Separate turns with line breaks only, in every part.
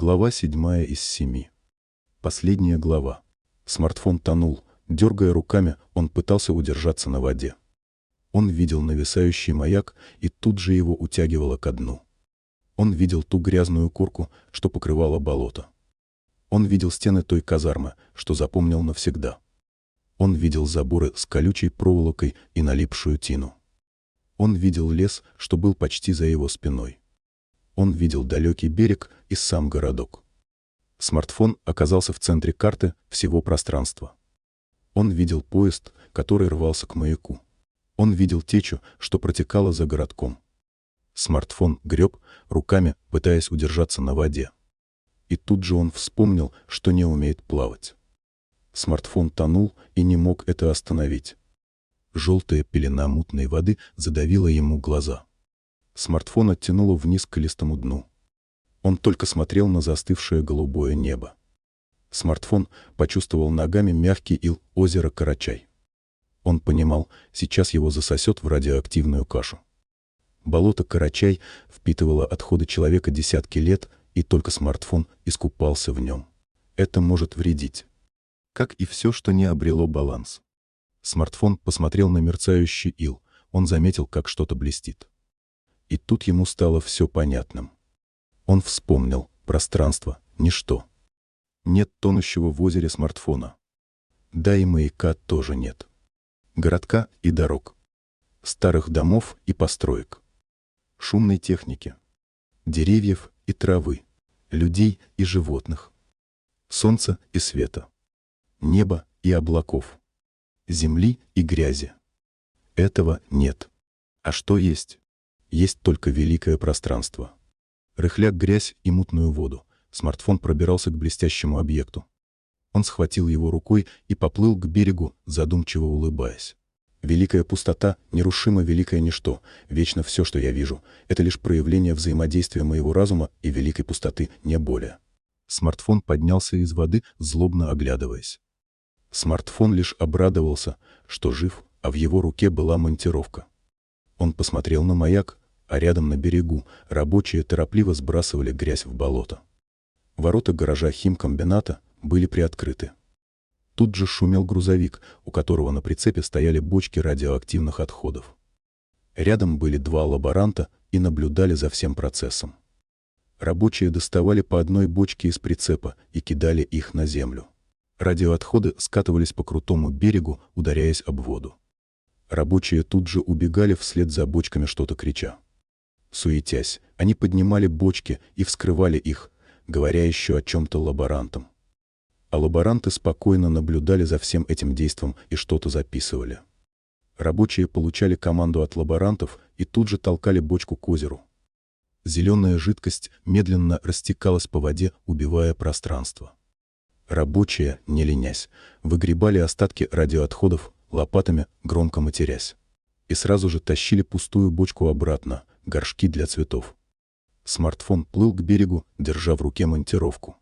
Глава седьмая из семи. Последняя глава. Смартфон тонул. Дергая руками, он пытался удержаться на воде. Он видел нависающий маяк, и тут же его утягивало ко дну. Он видел ту грязную курку, что покрывала болото. Он видел стены той казармы, что запомнил навсегда. Он видел заборы с колючей проволокой и налипшую тину. Он видел лес, что был почти за его спиной. Он видел далекий берег и сам городок. Смартфон оказался в центре карты всего пространства. Он видел поезд, который рвался к маяку. Он видел течу, что протекала за городком. Смартфон греб, руками пытаясь удержаться на воде. И тут же он вспомнил, что не умеет плавать. Смартфон тонул и не мог это остановить. Желтая пелена мутной воды задавила ему глаза. Смартфон оттянуло вниз к листому дну. Он только смотрел на застывшее голубое небо. Смартфон почувствовал ногами мягкий ил озера Карачай. Он понимал, сейчас его засосет в радиоактивную кашу. Болото Карачай впитывало отходы человека десятки лет, и только смартфон искупался в нем. Это может вредить. Как и все, что не обрело баланс. Смартфон посмотрел на мерцающий ил. Он заметил, как что-то блестит. И тут ему стало все понятным. Он вспомнил. Пространство — ничто. Нет тонущего в озере смартфона. Да и маяка тоже нет. Городка и дорог. Старых домов и построек. Шумной техники. Деревьев и травы. Людей и животных. Солнца и света. Неба и облаков. Земли и грязи. Этого нет. А что есть? Есть только великое пространство. Рыхляк грязь и мутную воду. Смартфон пробирался к блестящему объекту. Он схватил его рукой и поплыл к берегу, задумчиво улыбаясь. Великая пустота, нерушимо великое ничто, вечно все, что я вижу, это лишь проявление взаимодействия моего разума и великой пустоты, не более. Смартфон поднялся из воды, злобно оглядываясь. Смартфон лишь обрадовался, что жив, а в его руке была монтировка. Он посмотрел на маяк, а рядом на берегу рабочие торопливо сбрасывали грязь в болото. Ворота гаража химкомбината были приоткрыты. Тут же шумел грузовик, у которого на прицепе стояли бочки радиоактивных отходов. Рядом были два лаборанта и наблюдали за всем процессом. Рабочие доставали по одной бочке из прицепа и кидали их на землю. Радиоотходы скатывались по крутому берегу, ударяясь об воду. Рабочие тут же убегали вслед за бочками что-то крича. Суетясь, они поднимали бочки и вскрывали их, говоря еще о чем-то лаборантам. А лаборанты спокойно наблюдали за всем этим действом и что-то записывали. Рабочие получали команду от лаборантов и тут же толкали бочку к озеру. Зеленая жидкость медленно растекалась по воде, убивая пространство. Рабочие, не ленясь, выгребали остатки радиоотходов, лопатами, громко матерясь. И сразу же тащили пустую бочку обратно, горшки для цветов. Смартфон плыл к берегу, держа в руке монтировку.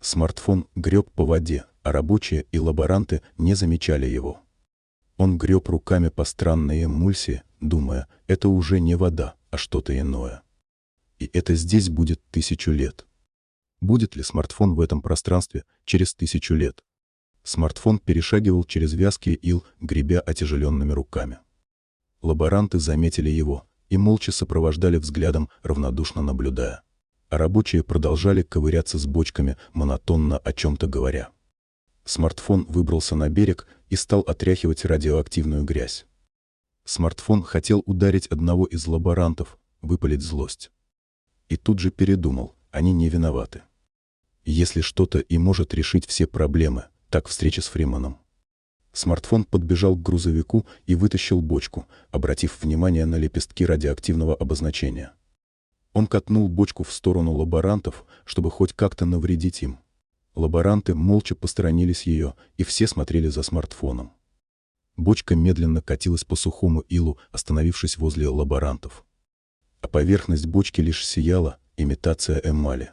Смартфон греб по воде, а рабочие и лаборанты не замечали его. Он греб руками по странной эмульсии, думая, это уже не вода, а что-то иное. И это здесь будет тысячу лет. Будет ли смартфон в этом пространстве через тысячу лет? Смартфон перешагивал через вязкий ил, гребя отяжеленными руками. Лаборанты заметили его и молча сопровождали взглядом, равнодушно наблюдая. А рабочие продолжали ковыряться с бочками, монотонно о чем-то говоря. Смартфон выбрался на берег и стал отряхивать радиоактивную грязь. Смартфон хотел ударить одного из лаборантов, выпалить злость. И тут же передумал, они не виноваты. Если что-то и может решить все проблемы, так встреча с Фриманом. Смартфон подбежал к грузовику и вытащил бочку, обратив внимание на лепестки радиоактивного обозначения. Он катнул бочку в сторону лаборантов, чтобы хоть как-то навредить им. Лаборанты молча посторонились ее, и все смотрели за смартфоном. Бочка медленно катилась по сухому илу, остановившись возле лаборантов. А поверхность бочки лишь сияла, имитация эмали.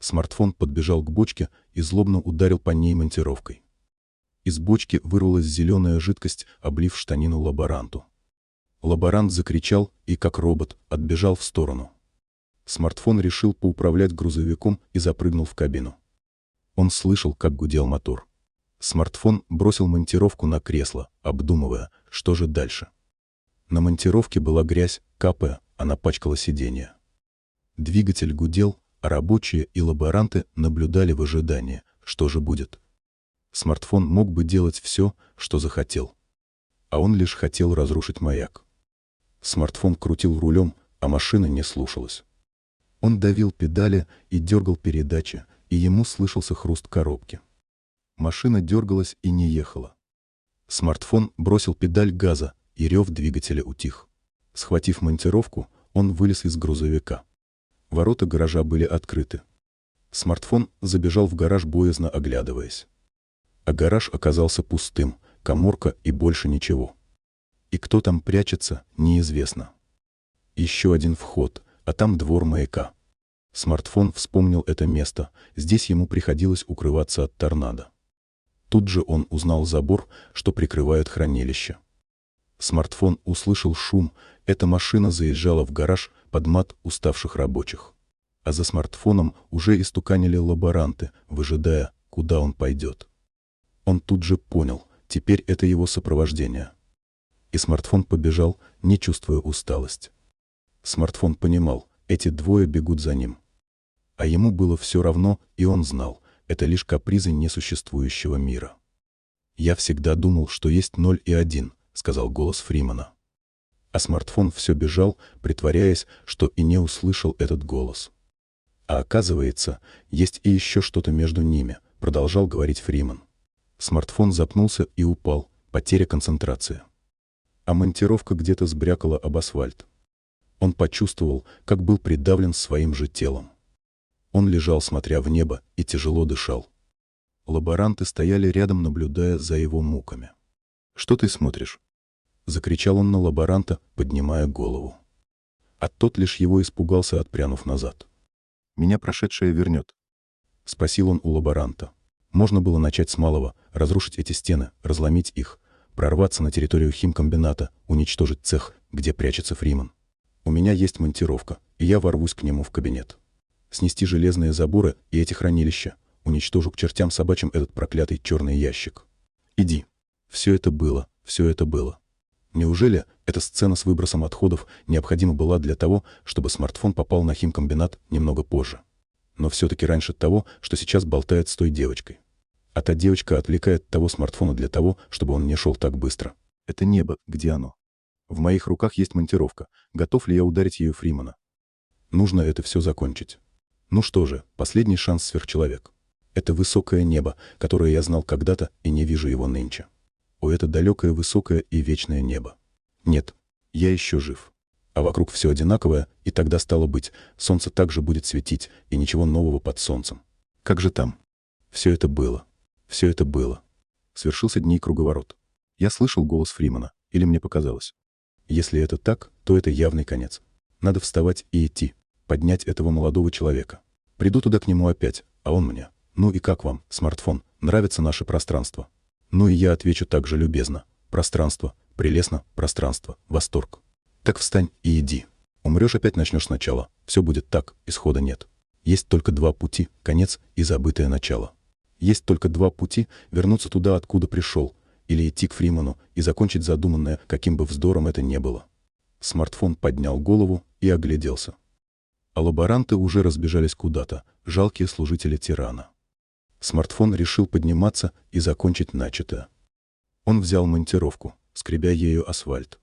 Смартфон подбежал к бочке и злобно ударил по ней монтировкой. Из бочки вырвалась зеленая жидкость, облив штанину лаборанту. Лаборант закричал и, как робот, отбежал в сторону. Смартфон решил поуправлять грузовиком и запрыгнул в кабину. Он слышал, как гудел мотор. Смартфон бросил монтировку на кресло, обдумывая, что же дальше. На монтировке была грязь, капая, она пачкала сиденье. Двигатель гудел, рабочие и лаборанты наблюдали в ожидании, что же будет. Смартфон мог бы делать все, что захотел. А он лишь хотел разрушить маяк. Смартфон крутил рулем, а машина не слушалась. Он давил педали и дергал передачи, и ему слышался хруст коробки. Машина дергалась и не ехала. Смартфон бросил педаль газа, и рев двигателя утих. Схватив монтировку, он вылез из грузовика. Ворота гаража были открыты. Смартфон забежал в гараж, боязно оглядываясь. А гараж оказался пустым, коморка и больше ничего. И кто там прячется, неизвестно. Еще один вход, а там двор маяка. Смартфон вспомнил это место, здесь ему приходилось укрываться от торнадо. Тут же он узнал забор, что прикрывает хранилище. Смартфон услышал шум, эта машина заезжала в гараж под мат уставших рабочих. А за смартфоном уже истуканили лаборанты, выжидая, куда он пойдет. Он тут же понял, теперь это его сопровождение. И смартфон побежал, не чувствуя усталость. Смартфон понимал, эти двое бегут за ним. А ему было все равно, и он знал, это лишь капризы несуществующего мира. «Я всегда думал, что есть ноль и один», — сказал голос Фримана. А смартфон все бежал, притворяясь, что и не услышал этот голос. А оказывается, есть и еще что-то между ними, продолжал говорить Фриман. Смартфон запнулся и упал, потеря концентрации. А монтировка где-то сбрякала об асфальт. Он почувствовал, как был придавлен своим же телом. Он лежал, смотря в небо, и тяжело дышал. Лаборанты стояли рядом, наблюдая за его муками. «Что ты смотришь?» — закричал он на лаборанта, поднимая голову. А тот лишь его испугался, отпрянув назад. «Меня прошедшее вернет», — спросил он у лаборанта. Можно было начать с малого, разрушить эти стены, разломить их, прорваться на территорию химкомбината, уничтожить цех, где прячется Фриман. У меня есть монтировка, и я ворвусь к нему в кабинет. Снести железные заборы и эти хранилища, уничтожу к чертям собачьим этот проклятый черный ящик. Иди. Все это было, все это было. Неужели эта сцена с выбросом отходов необходима была для того, чтобы смартфон попал на химкомбинат немного позже? Но все-таки раньше того, что сейчас болтает с той девочкой. А та девочка отвлекает того смартфона для того, чтобы он не шел так быстро. Это небо, где оно? В моих руках есть монтировка. Готов ли я ударить ее Фримана? Нужно это все закончить. Ну что же, последний шанс сверхчеловек. Это высокое небо, которое я знал когда-то и не вижу его нынче. О, это далекое, высокое и вечное небо. Нет, я еще жив. А вокруг все одинаковое, и тогда стало быть, солнце также будет светить, и ничего нового под солнцем. Как же там? Все это было. Все это было. Свершился дней круговорот. Я слышал голос Фримана, или мне показалось. Если это так, то это явный конец. Надо вставать и идти, поднять этого молодого человека. Приду туда к нему опять, а он мне. Ну и как вам, смартфон, нравится наше пространство? Ну и я отвечу так же любезно. Пространство, прелестно, пространство, восторг. Так встань и иди. Умрешь опять начнешь сначала. Все будет так, исхода нет. Есть только два пути, конец и забытое начало. Есть только два пути вернуться туда, откуда пришел, или идти к Фриману и закончить задуманное, каким бы вздором это не было. Смартфон поднял голову и огляделся. А лаборанты уже разбежались куда-то, жалкие служители тирана. Смартфон решил подниматься и закончить начатое. Он взял монтировку, скребя ею асфальт.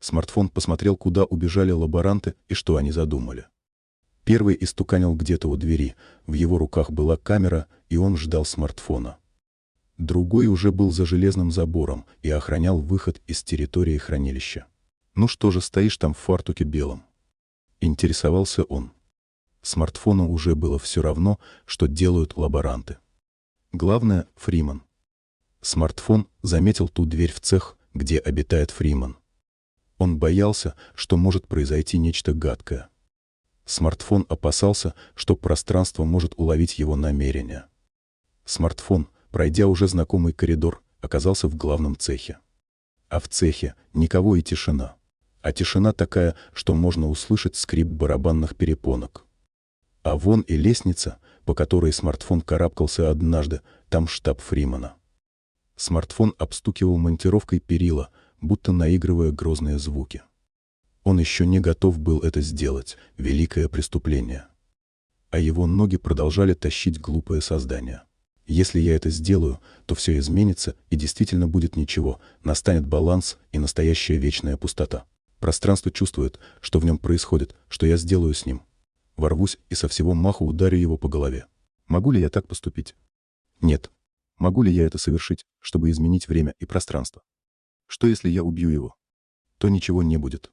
Смартфон посмотрел, куда убежали лаборанты и что они задумали. Первый истуканил где-то у двери, в его руках была камера, и он ждал смартфона. Другой уже был за железным забором и охранял выход из территории хранилища. «Ну что же стоишь там в фартуке белом?» Интересовался он. Смартфону уже было все равно, что делают лаборанты. Главное — Фриман. Смартфон заметил ту дверь в цех, где обитает Фриман. Он боялся, что может произойти нечто гадкое. Смартфон опасался, что пространство может уловить его намерения. Смартфон, пройдя уже знакомый коридор, оказался в главном цехе. А в цехе никого и тишина. А тишина такая, что можно услышать скрип барабанных перепонок. А вон и лестница, по которой смартфон карабкался однажды, там штаб Фримана. Смартфон обстукивал монтировкой перила, будто наигрывая грозные звуки. Он еще не готов был это сделать, великое преступление. А его ноги продолжали тащить глупое создание. Если я это сделаю, то все изменится и действительно будет ничего, настанет баланс и настоящая вечная пустота. Пространство чувствует, что в нем происходит, что я сделаю с ним. Ворвусь и со всего маху ударю его по голове. Могу ли я так поступить? Нет. Могу ли я это совершить, чтобы изменить время и пространство? Что если я убью его? То ничего не будет.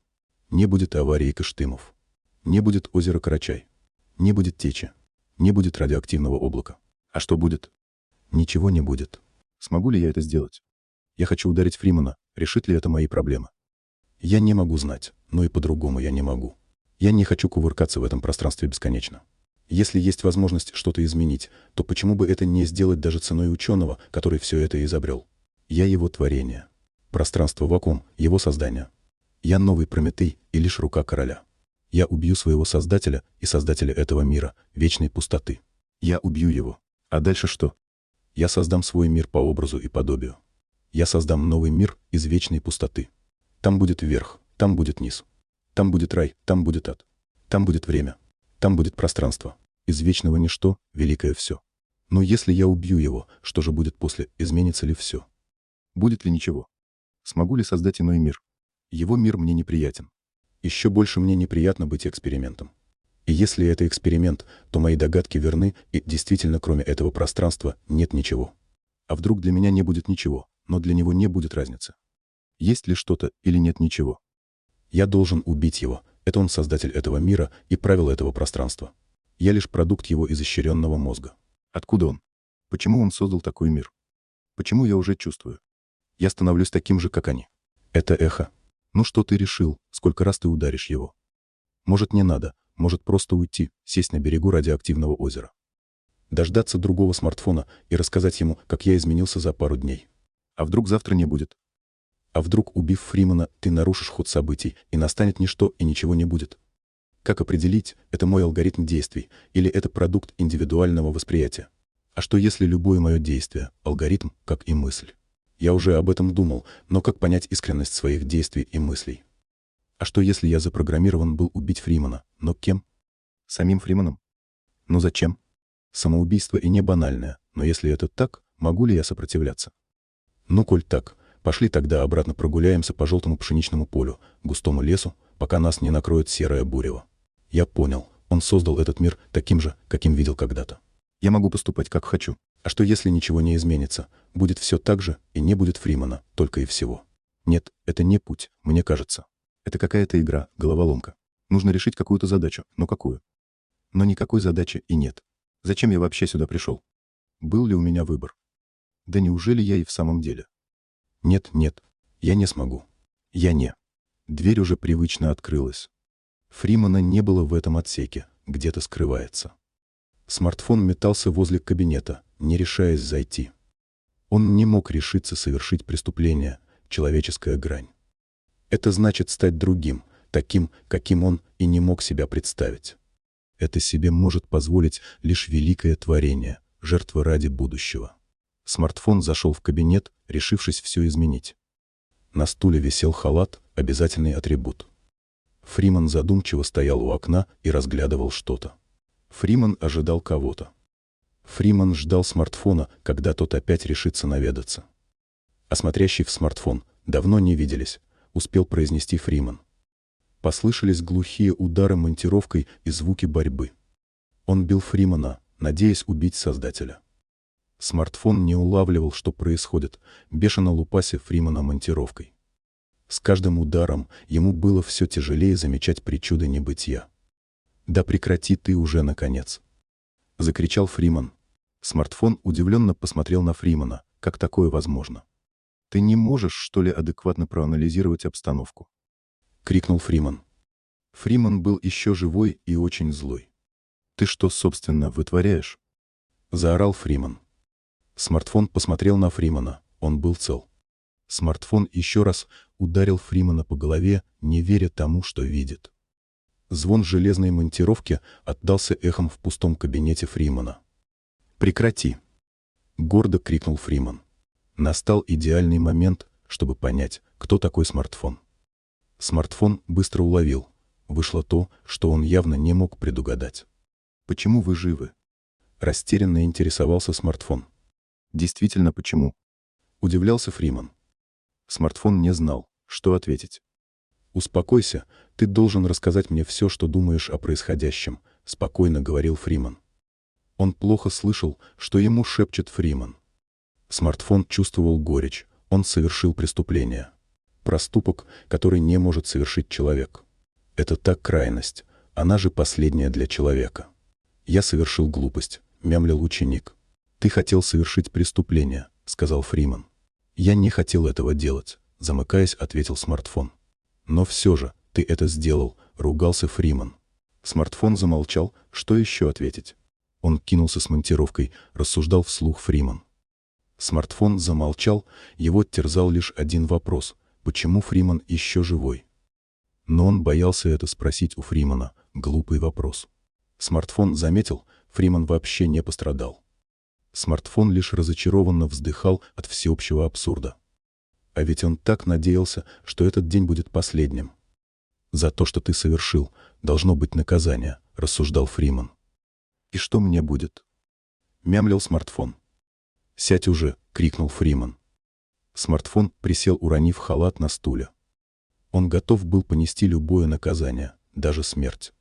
Не будет аварии Кыштымов. Не будет озера Карачай. Не будет течи. Не будет радиоактивного облака. А что будет? Ничего не будет. Смогу ли я это сделать? Я хочу ударить Фримана. Решит ли это мои проблемы? Я не могу знать, но и по-другому я не могу. Я не хочу кувыркаться в этом пространстве бесконечно. Если есть возможность что-то изменить, то почему бы это не сделать даже ценой ученого, который все это изобрел? Я его творение. Пространство вакуум, его создание. Я новый Прометей и лишь рука короля. Я убью своего создателя и создателя этого мира, вечной пустоты. Я убью его. А дальше что? Я создам свой мир по образу и подобию. Я создам новый мир из вечной пустоты. Там будет верх, там будет низ. Там будет рай, там будет ад. Там будет время. Там будет пространство. Из вечного ничто — великое все. Но если я убью его, что же будет после, изменится ли все? Будет ли ничего? Смогу ли создать иной мир? Его мир мне неприятен. Еще больше мне неприятно быть экспериментом. И если это эксперимент, то мои догадки верны, и действительно кроме этого пространства нет ничего. А вдруг для меня не будет ничего, но для него не будет разницы? Есть ли что-то или нет ничего? Я должен убить его. Это он создатель этого мира и правил этого пространства. Я лишь продукт его изощренного мозга. Откуда он? Почему он создал такой мир? Почему я уже чувствую? Я становлюсь таким же, как они. Это эхо. Ну что ты решил? Сколько раз ты ударишь его? Может, не надо, может просто уйти, сесть на берегу радиоактивного озера. Дождаться другого смартфона и рассказать ему, как я изменился за пару дней. А вдруг завтра не будет? А вдруг, убив Фримана, ты нарушишь ход событий, и настанет ничто, и ничего не будет? Как определить, это мой алгоритм действий, или это продукт индивидуального восприятия? А что если любое мое действие — алгоритм, как и мысль? Я уже об этом думал, но как понять искренность своих действий и мыслей? А что если я запрограммирован был убить Фримана? Но кем? Самим Фриманом? Ну зачем? Самоубийство и не банальное, но если это так, могу ли я сопротивляться? Ну, коль так, пошли тогда обратно прогуляемся по желтому пшеничному полю, густому лесу, пока нас не накроет серое бурево. Я понял, он создал этот мир таким же, каким видел когда-то. Я могу поступать, как хочу. А что если ничего не изменится? Будет все так же, и не будет Фримана, только и всего. Нет, это не путь, мне кажется. Это какая-то игра, головоломка. Нужно решить какую-то задачу, но какую? Но никакой задачи и нет. Зачем я вообще сюда пришел? Был ли у меня выбор? Да неужели я и в самом деле? Нет, нет, я не смогу. Я не. Дверь уже привычно открылась. Фримана не было в этом отсеке, где-то скрывается. Смартфон метался возле кабинета, не решаясь зайти. Он не мог решиться совершить преступление, человеческая грань. Это значит стать другим, таким, каким он и не мог себя представить. Это себе может позволить лишь великое творение, жертва ради будущего. Смартфон зашел в кабинет, решившись все изменить. На стуле висел халат, обязательный атрибут. Фриман задумчиво стоял у окна и разглядывал что-то. Фриман ожидал кого-то. Фриман ждал смартфона, когда тот опять решится наведаться. Осмотрящий в смартфон давно не виделись, успел произнести Фриман. Послышались глухие удары монтировкой и звуки борьбы. Он бил Фримана, надеясь убить Создателя. Смартфон не улавливал, что происходит, бешено лупася Фримана монтировкой. С каждым ударом ему было все тяжелее замечать причуды небытия. «Да прекрати ты уже, наконец!» — закричал Фриман. Смартфон удивленно посмотрел на Фримана. Как такое возможно? Ты не можешь, что ли, адекватно проанализировать обстановку? Крикнул Фриман. Фриман был еще живой и очень злой. Ты что, собственно, вытворяешь? Заорал Фриман. Смартфон посмотрел на Фримана. Он был цел. Смартфон еще раз ударил Фримана по голове, не веря тому, что видит. Звон железной монтировки отдался эхом в пустом кабинете Фримана. «Прекрати!» — гордо крикнул Фриман. Настал идеальный момент, чтобы понять, кто такой смартфон. Смартфон быстро уловил. Вышло то, что он явно не мог предугадать. «Почему вы живы?» Растерянно интересовался смартфон. «Действительно, почему?» Удивлялся Фриман. Смартфон не знал, что ответить. «Успокойся, ты должен рассказать мне все, что думаешь о происходящем», — спокойно говорил Фриман. Он плохо слышал, что ему шепчет Фриман. Смартфон чувствовал горечь, он совершил преступление. Проступок, который не может совершить человек. Это так крайность, она же последняя для человека. Я совершил глупость, мямлил ученик. Ты хотел совершить преступление, сказал Фриман. Я не хотел этого делать, замыкаясь, ответил смартфон. Но все же, ты это сделал, ругался Фриман. Смартфон замолчал, что еще ответить? Он кинулся с монтировкой, рассуждал вслух Фриман. Смартфон замолчал, его терзал лишь один вопрос – почему Фриман еще живой? Но он боялся это спросить у Фримана, глупый вопрос. Смартфон заметил, Фриман вообще не пострадал. Смартфон лишь разочарованно вздыхал от всеобщего абсурда. А ведь он так надеялся, что этот день будет последним. «За то, что ты совершил, должно быть наказание», — рассуждал Фриман. «И что мне будет?» — мямлил смартфон. «Сядь уже!» — крикнул Фриман. Смартфон присел, уронив халат на стуле. Он готов был понести любое наказание, даже смерть.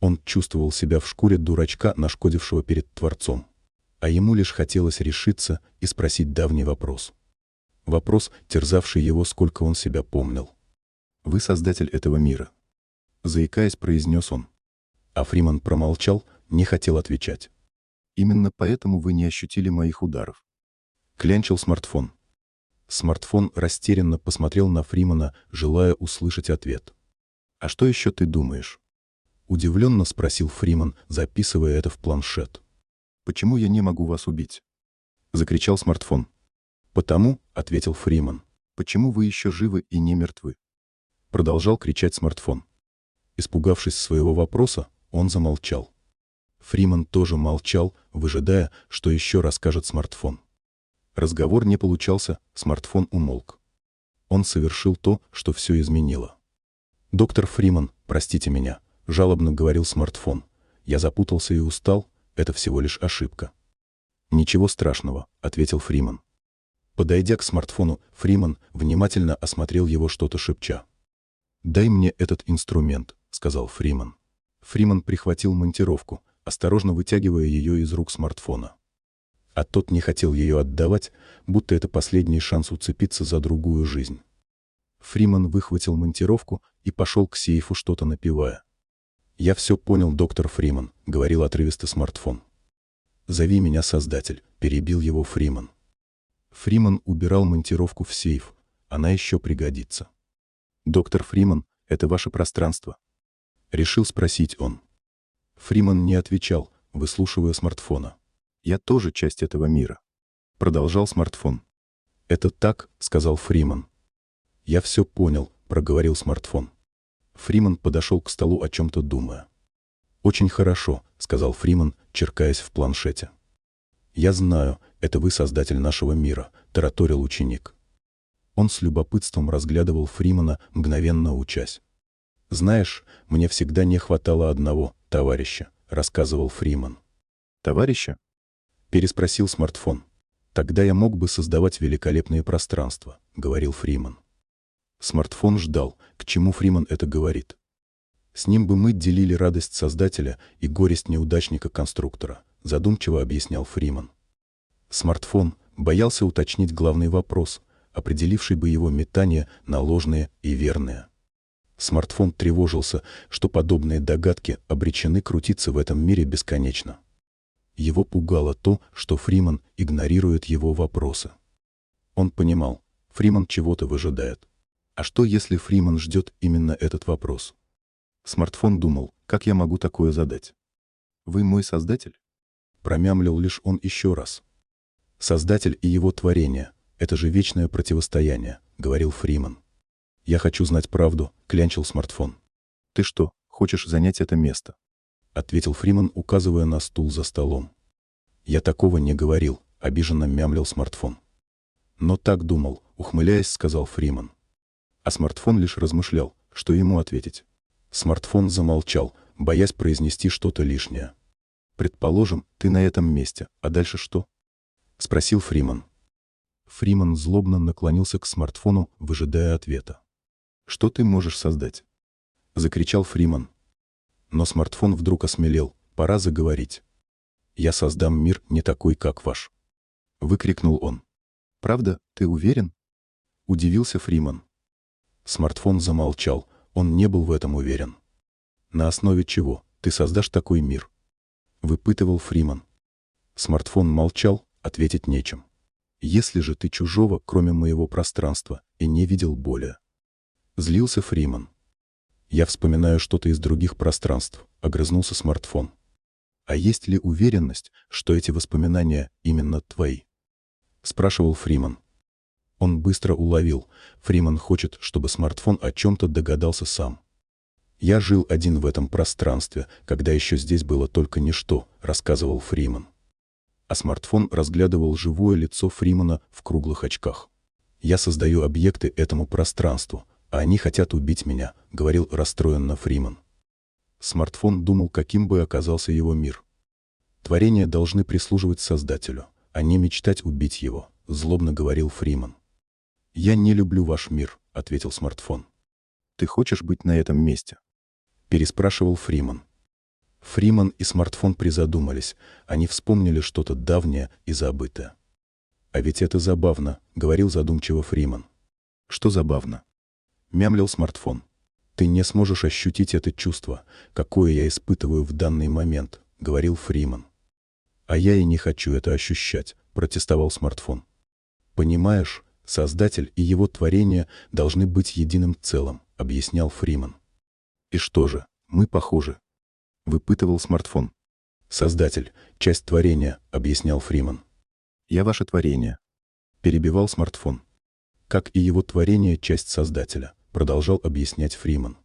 Он чувствовал себя в шкуре дурачка, нашкодившего перед Творцом. А ему лишь хотелось решиться и спросить давний вопрос. Вопрос, терзавший его, сколько он себя помнил. «Вы создатель этого мира», — заикаясь, произнес он. А Фриман промолчал, не хотел отвечать. «Именно поэтому вы не ощутили моих ударов. Клянчил смартфон. Смартфон растерянно посмотрел на Фримана, желая услышать ответ. «А что еще ты думаешь?» Удивленно спросил Фриман, записывая это в планшет. «Почему я не могу вас убить?» Закричал смартфон. «Потому», — ответил Фриман. «Почему вы еще живы и не мертвы?» Продолжал кричать смартфон. Испугавшись своего вопроса, он замолчал. Фриман тоже молчал, выжидая, что еще расскажет смартфон. Разговор не получался, смартфон умолк. Он совершил то, что все изменило. «Доктор Фриман, простите меня», — жалобно говорил смартфон. «Я запутался и устал, это всего лишь ошибка». «Ничего страшного», — ответил Фриман. Подойдя к смартфону, Фриман внимательно осмотрел его что-то шепча. «Дай мне этот инструмент», — сказал Фриман. Фриман прихватил монтировку, осторожно вытягивая ее из рук смартфона а тот не хотел ее отдавать, будто это последний шанс уцепиться за другую жизнь. Фриман выхватил монтировку и пошел к сейфу, что-то напевая. «Я все понял, доктор Фриман», — говорил отрывисто смартфон. «Зови меня Создатель», — перебил его Фриман. Фриман убирал монтировку в сейф. Она еще пригодится. «Доктор Фриман, это ваше пространство?» Решил спросить он. Фриман не отвечал, выслушивая смартфона. Я тоже часть этого мира. Продолжал смартфон. Это так, сказал Фриман. Я все понял, проговорил смартфон. Фриман подошел к столу о чем-то думая. «Очень хорошо», — сказал Фриман, черкаясь в планшете. «Я знаю, это вы создатель нашего мира», — тараторил ученик. Он с любопытством разглядывал Фримана, мгновенно учась. «Знаешь, мне всегда не хватало одного, товарища», — рассказывал Фриман. «Товарища?» Переспросил смартфон. «Тогда я мог бы создавать великолепные пространства», — говорил Фриман. Смартфон ждал, к чему Фриман это говорит. «С ним бы мы делили радость создателя и горесть неудачника-конструктора», — задумчиво объяснял Фриман. Смартфон боялся уточнить главный вопрос, определивший бы его метание на ложные и верные. Смартфон тревожился, что подобные догадки обречены крутиться в этом мире бесконечно. Его пугало то, что Фриман игнорирует его вопросы. Он понимал, Фриман чего-то выжидает. А что, если Фриман ждет именно этот вопрос? Смартфон думал, как я могу такое задать? «Вы мой создатель?» Промямлил лишь он еще раз. «Создатель и его творение — это же вечное противостояние», — говорил Фриман. «Я хочу знать правду», — клянчил смартфон.
«Ты что, хочешь занять это место?»
— ответил Фриман, указывая на стул за столом. «Я такого не говорил», — обиженно мямлил смартфон. «Но так думал», — ухмыляясь, сказал Фриман. А смартфон лишь размышлял, что ему ответить. Смартфон замолчал, боясь произнести что-то лишнее.
«Предположим, ты на этом месте, а дальше что?»
— спросил Фриман. Фриман злобно наклонился к смартфону, выжидая ответа.
«Что ты можешь создать?»
— закричал Фриман. Но смартфон вдруг осмелел. «Пора заговорить. Я создам мир не такой, как ваш». Выкрикнул он.
«Правда, ты уверен?»
— удивился Фриман. Смартфон замолчал, он не был в этом уверен. «На основе чего ты создашь такой мир?» — выпытывал Фриман. Смартфон молчал, ответить нечем. «Если же ты чужого, кроме моего пространства, и не видел более?» Злился Фриман. «Я вспоминаю что-то из других пространств», — огрызнулся смартфон. «А есть ли уверенность, что эти воспоминания именно твои?» — спрашивал Фриман. Он быстро уловил. Фриман хочет, чтобы смартфон о чем-то догадался сам. «Я жил один в этом пространстве, когда еще здесь было только ничто», — рассказывал Фриман. А смартфон разглядывал живое лицо Фримана в круглых очках. «Я создаю объекты этому пространству, а они хотят убить меня», — говорил расстроенно Фриман. Смартфон думал, каким бы оказался его мир. Творения должны прислуживать Создателю, а не мечтать убить его, — злобно говорил Фриман. «Я не люблю ваш мир», — ответил смартфон.
«Ты хочешь быть на этом месте?»
— переспрашивал Фриман. Фриман и смартфон призадумались, они вспомнили что-то давнее и забытое. «А ведь это забавно», — говорил задумчиво Фриман.
«Что забавно?»
— мямлил смартфон. «Ты не сможешь ощутить это чувство, какое я испытываю в данный момент», — говорил Фриман. «А я и не хочу это ощущать», — протестовал смартфон. «Понимаешь, Создатель и его творение должны быть единым целым, объяснял Фриман. И что же, мы похожи? Выпытывал смартфон. Создатель, часть творения, объяснял Фриман.
Я ваше творение.
Перебивал смартфон. Как и его творение, часть Создателя, продолжал объяснять Фриман.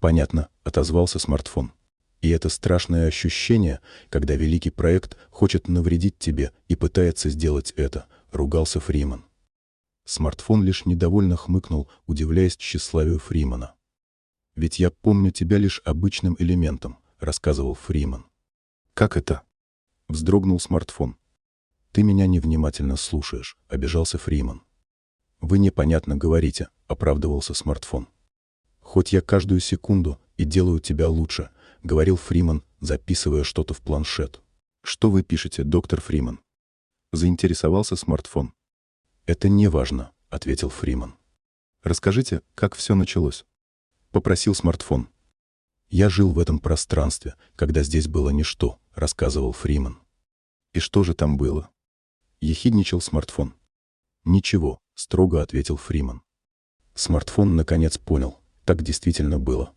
Понятно, отозвался смартфон. И это страшное ощущение, когда великий проект хочет навредить тебе и пытается сделать это, ругался Фриман. Смартфон лишь недовольно хмыкнул, удивляясь тщеславию Фримана. «Ведь я помню тебя лишь обычным элементом», — рассказывал Фриман.
«Как это?»
— вздрогнул смартфон. «Ты меня невнимательно слушаешь», — обижался Фриман. «Вы непонятно говорите», — оправдывался смартфон. «Хоть я каждую секунду и делаю тебя лучше», — говорил Фриман, записывая что-то в планшет.
«Что вы пишете, доктор Фриман?» Заинтересовался смартфон.
«Это не важно», — ответил Фриман.
«Расскажите, как все началось?»
— попросил смартфон. «Я жил в этом пространстве, когда здесь было ничто», — рассказывал Фриман.
«И что же там было?»
— ехидничал смартфон. «Ничего», — строго ответил Фриман. Смартфон наконец понял, так действительно было.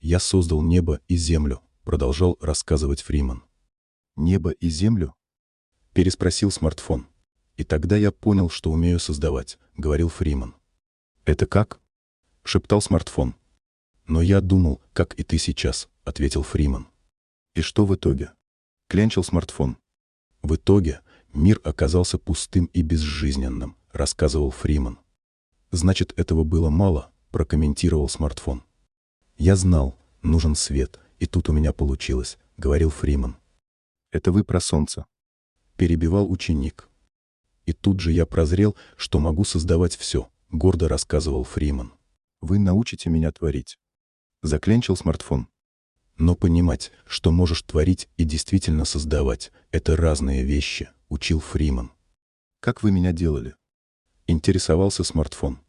«Я создал небо и землю», — продолжал рассказывать Фриман.
«Небо и землю?»
— переспросил смартфон. И тогда я понял, что умею создавать, говорил Фриман.
Это как?
шептал смартфон. Но я думал, как и ты сейчас, ответил Фриман.
И что в итоге? клянчил смартфон.
В итоге мир оказался пустым и безжизненным, рассказывал Фриман. Значит, этого было мало, прокомментировал смартфон. Я знал, нужен свет, и тут у меня получилось, говорил Фриман.
Это вы про солнце.
Перебивал ученик. И тут же я прозрел, что могу создавать все, гордо рассказывал Фриман.
Вы научите меня творить. Заклянчил смартфон.
Но понимать, что можешь творить и действительно создавать, это разные вещи, учил Фриман.
Как вы меня делали?
Интересовался смартфон.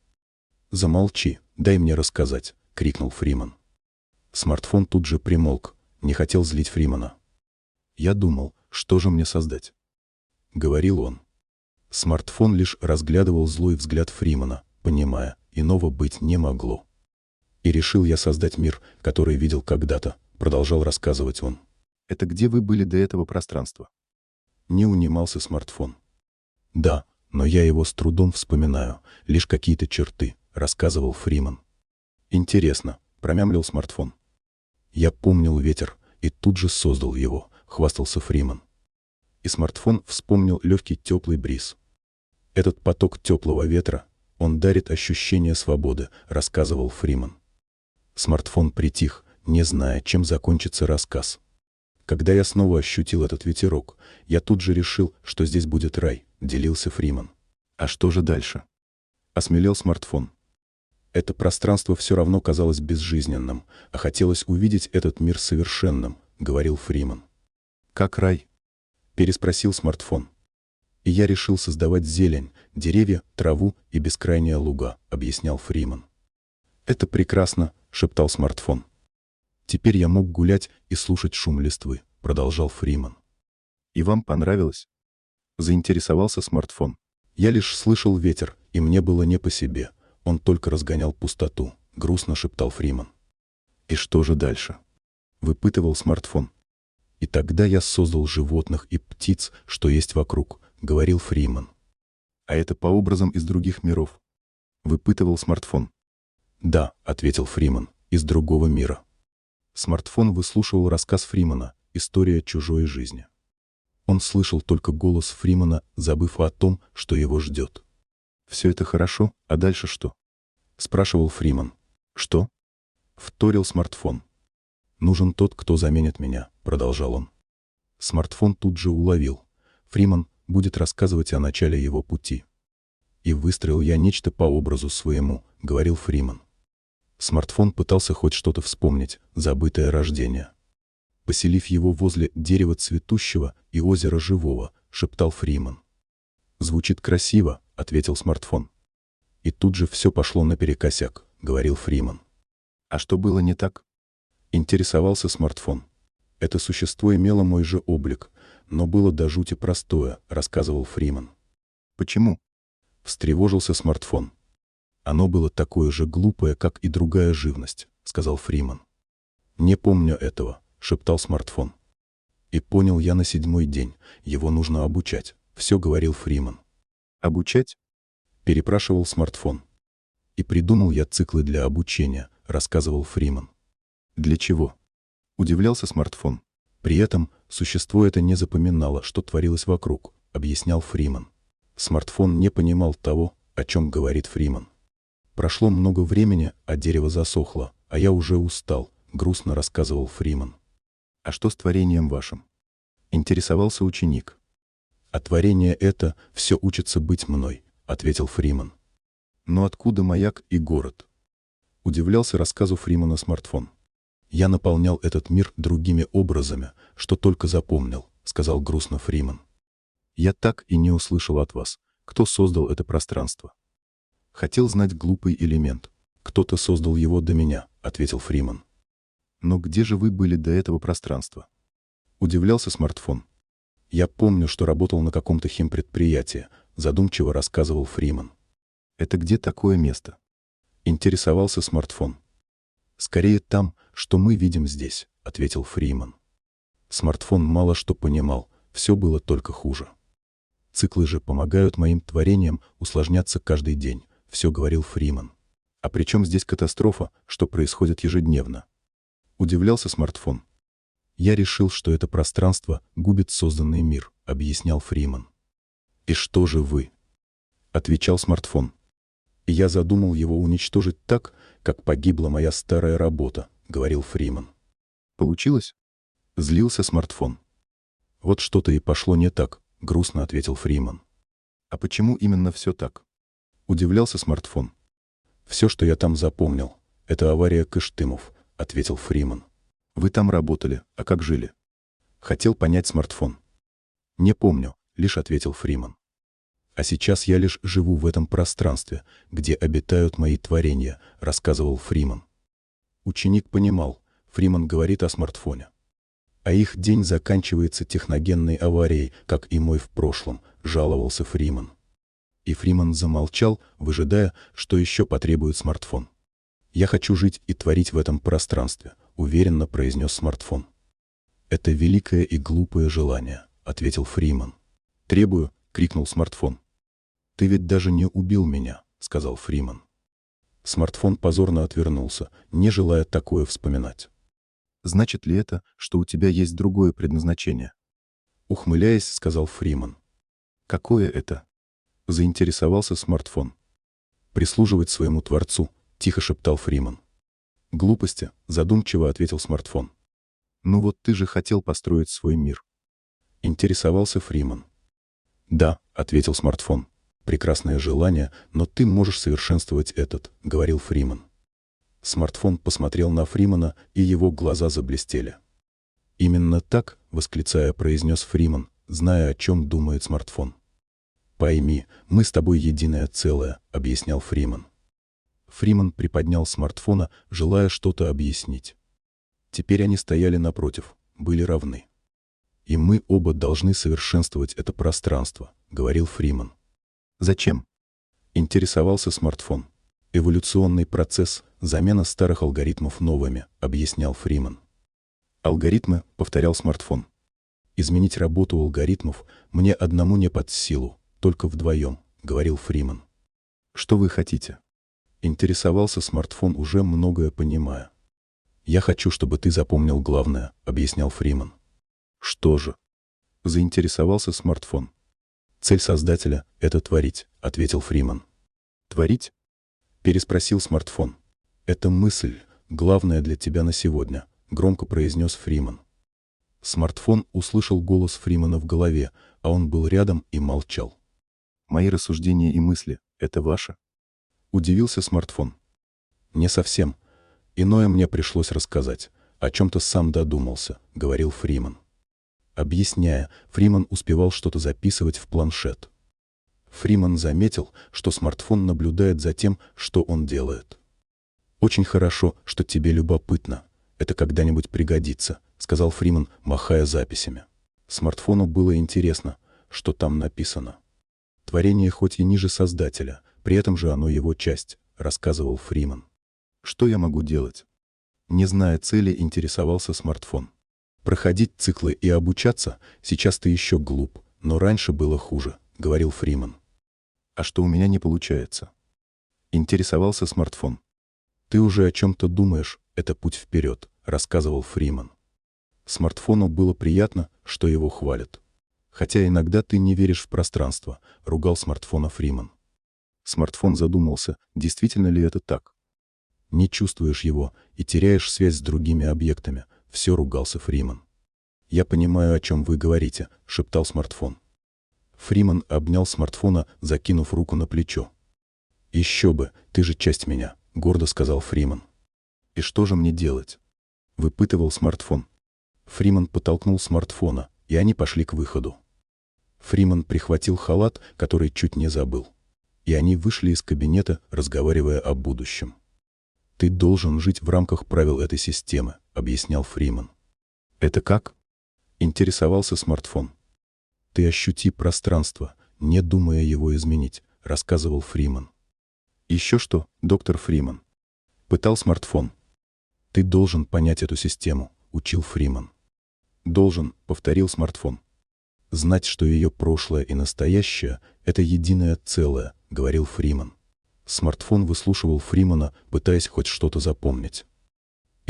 Замолчи, дай мне рассказать, крикнул Фриман. Смартфон тут же примолк, не хотел злить Фримана. Я думал, что же мне создать? Говорил он. Смартфон лишь разглядывал злой взгляд Фримана, понимая, иного быть не могло. «И решил я создать мир, который видел когда-то», — продолжал рассказывать он.
«Это где вы были до этого пространства?»
Не унимался смартфон. «Да, но я его с трудом вспоминаю, лишь какие-то черты», рассказывал Фриман. Интересно, промямлил смартфон. Я помнил ветер и тут же создал его, хвастался Фриман. И смартфон вспомнил легкий теплый бриз. Этот поток теплого ветра, он дарит ощущение свободы, рассказывал Фриман. Смартфон притих, не зная, чем закончится рассказ. Когда я снова ощутил этот ветерок, я тут же решил, что здесь будет рай, делился Фриман. А что же дальше? Осмелел смартфон. Это пространство все равно казалось безжизненным, а хотелось увидеть этот мир совершенным, говорил Фриман. Как рай? Переспросил смартфон. И я решил создавать зелень, деревья, траву и бескрайние луга, объяснял Фриман. Это прекрасно, шептал смартфон. Теперь я мог гулять и слушать шум листвы, продолжал Фриман. И вам понравилось? Заинтересовался смартфон. Я лишь слышал ветер, и мне было не по себе. Он только разгонял пустоту, грустно шептал Фриман. И что же дальше? Выпытывал смартфон. И тогда я создал животных и птиц, что есть вокруг, говорил Фриман. А это по образам из других миров? Выпытывал смартфон. Да, ответил Фриман, из другого мира. Смартфон выслушивал рассказ Фримана «История чужой жизни». Он слышал только голос Фримана, забыв о том, что его ждет. «Все это хорошо, а дальше что?» — спрашивал Фриман. «Что?» — вторил смартфон. «Нужен тот, кто заменит меня», — продолжал он. Смартфон тут же уловил. Фриман будет рассказывать о начале его пути. «И выстроил я нечто по образу своему», — говорил Фриман. Смартфон пытался хоть что-то вспомнить, забытое рождение поселив его возле дерева цветущего и озера живого, шептал Фриман. «Звучит красиво», — ответил смартфон. «И тут же все пошло наперекосяк», — говорил Фриман. «А что было не так?» Интересовался смартфон. «Это существо имело мой же облик, но было до жути простое», — рассказывал Фриман. «Почему?» Встревожился смартфон. «Оно было такое же глупое, как и другая живность», — сказал Фриман. «Не помню этого», шептал смартфон. И понял я на седьмой день, его нужно обучать, все говорил Фриман. Обучать? Перепрашивал смартфон. И придумал я циклы для обучения, рассказывал Фриман. Для чего? Удивлялся смартфон. При этом существо это не запоминало, что творилось вокруг, объяснял Фриман. Смартфон не понимал того, о чем говорит Фриман. Прошло много времени, а дерево засохло, а я уже устал, грустно рассказывал Фриман. «А что с творением вашим?» — интересовался ученик. «А творение это все учится быть мной», — ответил Фриман. «Но откуда маяк и город?» Удивлялся рассказу Фримана смартфон. «Я наполнял этот мир другими образами, что только запомнил», — сказал грустно Фриман. «Я так и не услышал от вас, кто создал это пространство». «Хотел знать глупый элемент. Кто-то создал его до меня», — ответил Фриман. Но где же вы были до этого пространства? Удивлялся смартфон. Я помню, что работал на каком-то химпредприятии, задумчиво рассказывал Фриман. Это где такое место? Интересовался смартфон. Скорее там, что мы видим здесь, ответил Фриман. Смартфон мало что понимал, все было только хуже. Циклы же помогают моим творениям усложняться каждый день, все говорил Фриман. А при чем здесь катастрофа, что происходит ежедневно? Удивлялся смартфон. «Я решил, что это пространство губит созданный мир», — объяснял Фриман. «И что же вы?» — отвечал смартфон. «И я задумал его уничтожить так, как погибла моя старая работа», — говорил Фриман. «Получилось?» — злился смартфон. «Вот что-то и пошло не так», — грустно ответил Фриман. «А почему именно все так?» — удивлялся смартфон. «Все, что я там запомнил, это авария Кыштымов», ответил Фриман. Вы там работали, а как жили? Хотел понять смартфон. Не помню, лишь ответил Фриман. А сейчас я лишь живу в этом пространстве, где обитают мои творения, рассказывал Фриман. Ученик понимал, Фриман говорит о смартфоне. А их день заканчивается техногенной аварией, как и мой в прошлом, жаловался Фриман. И Фриман замолчал, выжидая, что еще потребует смартфон. «Я хочу жить и творить в этом пространстве», — уверенно произнес смартфон. «Это великое и глупое желание», — ответил Фриман. «Требую», — крикнул смартфон. «Ты ведь даже не убил меня», — сказал Фриман. Смартфон позорно отвернулся, не желая такое вспоминать.
Значит ли это, что у тебя есть другое предназначение?
Ухмыляясь, сказал Фриман.
Какое это?
Заинтересовался смартфон. Прислуживать своему творцу, тихо шептал Фриман. Глупости, задумчиво ответил смартфон.
Ну вот ты же хотел построить свой мир.
Интересовался Фриман. Да, ответил смартфон. Прекрасное желание, но ты можешь совершенствовать этот, говорил Фриман. Смартфон посмотрел на Фримана, и его глаза заблестели. «Именно так», — восклицая, произнес Фриман, зная, о чем думает смартфон. «Пойми, мы с тобой единое целое», — объяснял Фриман. Фриман приподнял смартфона, желая что-то объяснить. Теперь они стояли напротив, были равны. «И мы оба должны совершенствовать это пространство», — говорил Фриман.
«Зачем?»
— интересовался смартфон. «Эволюционный процесс, замена старых алгоритмов новыми», — объяснял Фриман. «Алгоритмы», — повторял смартфон. «Изменить работу алгоритмов мне одному не под силу, только вдвоем», — говорил Фриман.
«Что вы хотите?»
Интересовался смартфон, уже многое понимая. «Я хочу, чтобы ты запомнил главное», — объяснял Фриман.
«Что же?»
Заинтересовался смартфон. «Цель создателя — это творить», — ответил Фриман.
«Творить?»
— переспросил смартфон. «Это мысль, главная для тебя на сегодня», — громко произнес Фриман. Смартфон услышал голос Фримана в голове, а он был рядом и молчал.
«Мои рассуждения и мысли — это ваше?»
Удивился смартфон. «Не совсем. Иное мне пришлось рассказать. О чем-то сам додумался», — говорил Фриман. Объясняя, Фриман успевал что-то записывать в планшет. Фриман заметил, что смартфон наблюдает за тем, что он делает. «Очень хорошо, что тебе любопытно. Это когда-нибудь пригодится», — сказал Фриман, махая записями. Смартфону было интересно, что там написано. «Творение хоть и ниже Создателя, при этом же оно его часть», — рассказывал Фриман.
«Что я могу делать?»
Не зная цели, интересовался смартфон. Проходить циклы и обучаться сейчас ты еще глуп, но раньше было хуже, говорил Фриман.
А что у меня не получается?
Интересовался смартфон. Ты уже о чем-то думаешь, это путь вперед, рассказывал Фриман. Смартфону было приятно, что его хвалят. Хотя иногда ты не веришь в пространство, ругал смартфона Фриман.
Смартфон задумался, действительно ли это так.
Не чувствуешь его и теряешь связь с другими объектами, все ругался Фриман. «Я понимаю, о чем вы говорите», — шептал смартфон. Фриман обнял смартфона, закинув руку на плечо. «Еще бы, ты же часть меня», — гордо сказал Фриман.
«И что же мне делать?»
— выпытывал смартфон. Фриман потолкнул смартфона, и они пошли к выходу. Фриман прихватил халат, который чуть не забыл. И они вышли из кабинета, разговаривая о будущем. «Ты должен жить в рамках правил этой системы», — объяснял Фриман.
«Это как?»
— интересовался смартфон. «Ты ощути пространство, не думая его изменить», — рассказывал Фриман.
«Еще что, доктор Фриман?»
Пытал смартфон. «Ты должен понять эту систему», — учил Фриман. «Должен», — повторил смартфон. «Знать, что ее прошлое и настоящее — это единое целое», — говорил Фриман. Смартфон выслушивал Фримана, пытаясь хоть что-то запомнить.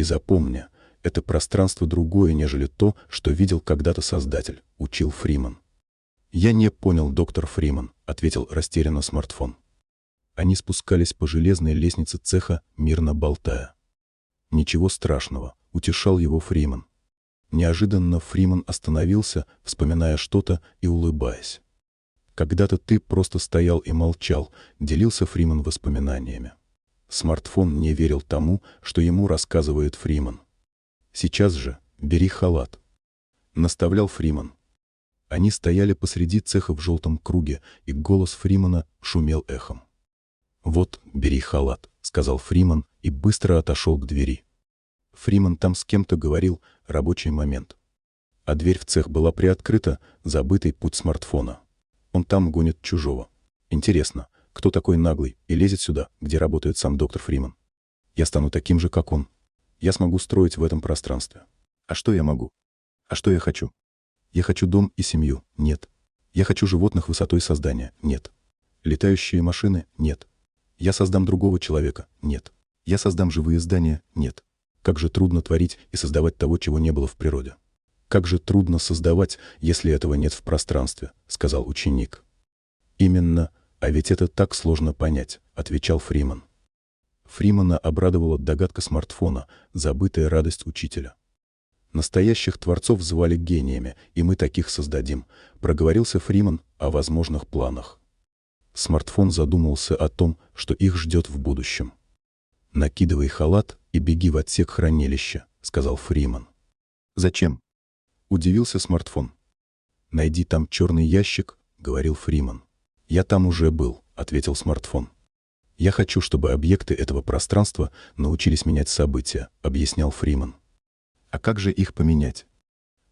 И запомни, это пространство другое, нежели то, что видел когда-то Создатель, учил Фриман. «Я не понял, доктор Фриман», — ответил растерянно смартфон. Они спускались по железной лестнице цеха, мирно болтая. «Ничего страшного», — утешал его Фриман. Неожиданно Фриман остановился, вспоминая что-то и улыбаясь. Когда-то ты просто стоял и молчал, делился Фриман воспоминаниями. Смартфон не верил тому, что ему рассказывает Фриман. Сейчас же бери халат. Наставлял Фриман. Они стояли посреди цеха в желтом круге, и голос Фримана шумел эхом. «Вот, бери халат», — сказал Фриман и быстро отошел к двери. Фриман там с кем-то говорил «рабочий момент». А дверь в цех была приоткрыта, забытый путь смартфона. Он там гонит чужого. Интересно, кто такой наглый и лезет сюда, где работает сам доктор Фриман? Я стану таким же, как он. Я смогу строить в этом пространстве. А что я могу? А что я хочу? Я хочу дом и семью. Нет. Я хочу животных высотой создания. Нет. Летающие машины? Нет. Я создам другого человека? Нет. Я создам живые здания? Нет. Как же трудно творить и создавать того, чего не было в природе. Как же трудно создавать, если этого нет в пространстве, сказал ученик. Именно, а ведь это так сложно понять, отвечал Фриман. Фримана обрадовала догадка смартфона, забытая радость учителя. Настоящих творцов звали гениями, и мы таких создадим, проговорился Фриман о возможных планах. Смартфон задумался о том, что их ждет в будущем. «Накидывай халат и беги в отсек хранилища», — сказал Фриман.
«Зачем?»
— удивился смартфон. «Найди там черный ящик», — говорил Фриман. «Я там уже был», — ответил смартфон. «Я хочу, чтобы объекты этого пространства научились менять события», — объяснял Фриман. «А как же их поменять?»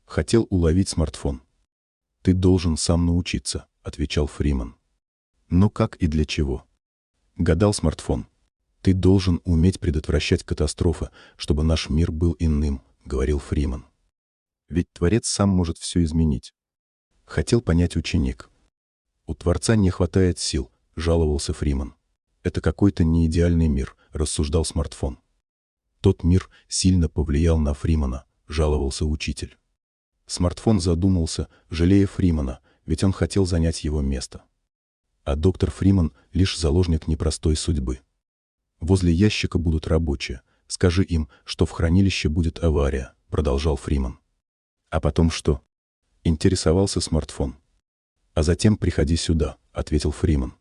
Хотел уловить смартфон. «Ты должен сам научиться», — отвечал Фриман. Но как и для чего? Гадал смартфон. Ты должен уметь предотвращать катастрофы, чтобы наш мир был иным, говорил Фриман. Ведь Творец сам может все изменить. Хотел понять ученик. У Творца не хватает сил, жаловался Фриман. Это какой-то неидеальный мир, рассуждал смартфон. Тот мир сильно повлиял на Фримана, жаловался учитель. Смартфон задумался, жалея Фримана, ведь он хотел занять его место а доктор Фриман — лишь заложник непростой судьбы. Возле ящика будут рабочие. Скажи им, что в хранилище будет авария, продолжал Фриман. А потом что? Интересовался смартфон. А затем приходи сюда, ответил Фриман.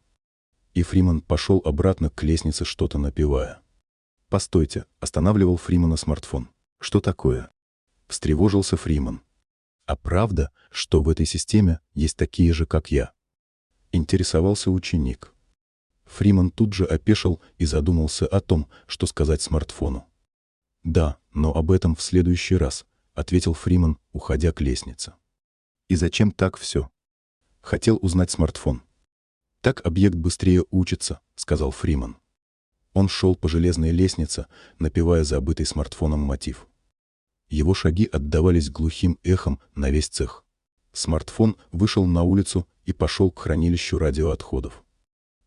И Фриман пошел обратно к лестнице, что-то напевая. Постойте, останавливал Фримана смартфон. Что такое? Встревожился Фриман. А правда, что в этой системе есть такие же, как я? интересовался ученик. Фриман тут же опешил и задумался о том, что сказать смартфону. «Да, но об этом в следующий раз», — ответил Фриман, уходя к лестнице. «И зачем так все?» Хотел узнать смартфон. «Так объект быстрее учится», — сказал Фриман. Он шел по железной лестнице, напевая забытый смартфоном мотив. Его шаги отдавались глухим эхом на весь цех. Смартфон вышел на улицу и пошел к хранилищу радиоотходов.